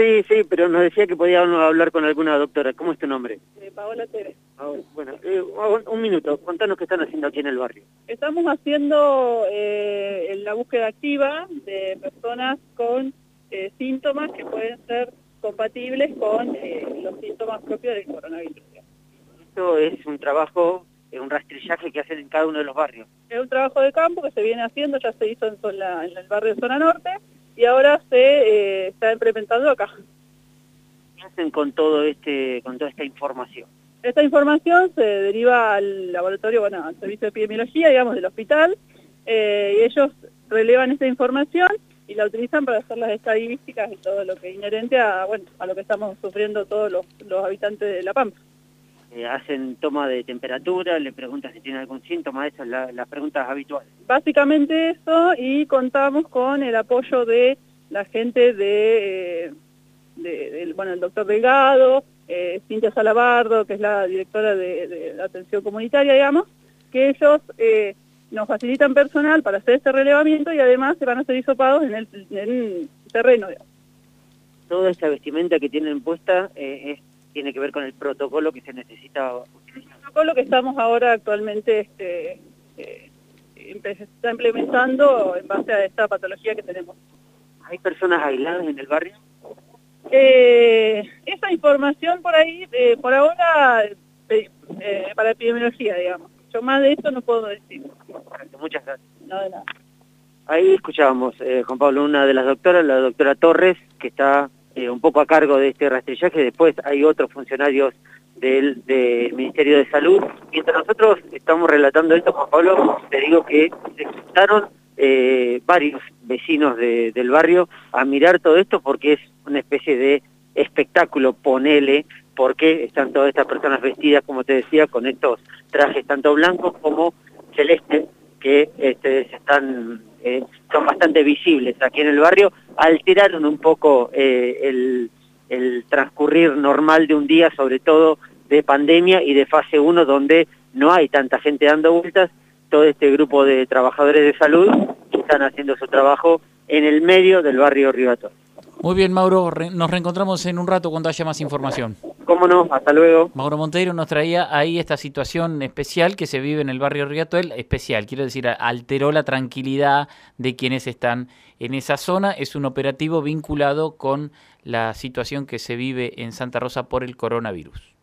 Sí, sí, pero nos decía que podíamos hablar con alguna doctora. ¿Cómo es tu nombre? Eh, Paola Teres. bueno, eh, un minuto, contanos qué están haciendo aquí en el barrio. Estamos haciendo eh, la búsqueda activa de personas con eh, síntomas que pueden ser compatibles con los síntomas propios del coronavirus. Esto es un trabajo, un rastrillaje que hacen en cada uno de los barrios. Es un trabajo de campo que se viene haciendo, ya se hizo en, en el barrio de Zona Norte, y ahora se eh, está implementando acá. ¿Qué hacen con todo este, con toda esta información? Esta información se deriva al laboratorio, bueno, al servicio de epidemiología, digamos, del hospital, eh, y ellos relevan esta información y la utilizan para hacer las estadísticas y todo lo que es inherente a, bueno, a lo que estamos sufriendo todos los, los habitantes de La Pampa. Eh, hacen toma de temperatura, le preguntan si tiene algún síntoma, esas son las preguntas habituales. Básicamente eso y contamos con el apoyo de la gente de, eh, de, bueno, el doctor Delgado, eh, Cintia Salabardo, que es la directora de, la atención comunitaria, digamos, que ellos eh, nos facilitan personal para hacer este relevamiento y además se van a ser hisopados en el, en el terreno. Digamos. Toda esta vestimenta que tienen puesta es tiene que ver con el protocolo que se necesita. El protocolo que estamos ahora actualmente este, eh, está implementando en base a esta patología que tenemos. ¿Hay personas aisladas en el barrio? Eh, esa información por ahí, eh, por ahora, eh, para epidemiología, digamos. Yo más de esto no puedo decir. Muchas gracias. No, de nada. Ahí escuchábamos, Juan Pablo, una de las doctoras, la doctora Torres, que está eh, un poco a cargo de este rastrillaje, después hay otros funcionarios del, Ministerio de Salud. Mientras nosotros estamos relatando esto, Juan Pablo, te digo que se juntaron eh, varios vecinos del barrio a mirar todo esto porque es una especie de espectáculo, ponele, porque están todas estas personas vestidas, como te decía, con estos trajes tanto blancos como celestes que este, están eh, son bastante visibles aquí en el barrio, alteraron un poco eh, el, transcurrir normal de un día, sobre todo de pandemia y de fase 1, donde no hay tanta gente dando vueltas, todo este grupo de trabajadores de salud están haciendo su trabajo en el medio del barrio Ribato. Muy bien, Mauro, nos reencontramos en un rato cuando haya más información. Cómo no, hasta luego. Mauro Monteiro nos traía ahí esta situación especial que se vive en el barrio Riatuel, especial, quiero decir, alteró la tranquilidad de quienes están en esa zona. Es un operativo vinculado con la situación que se vive en Santa Rosa por el coronavirus.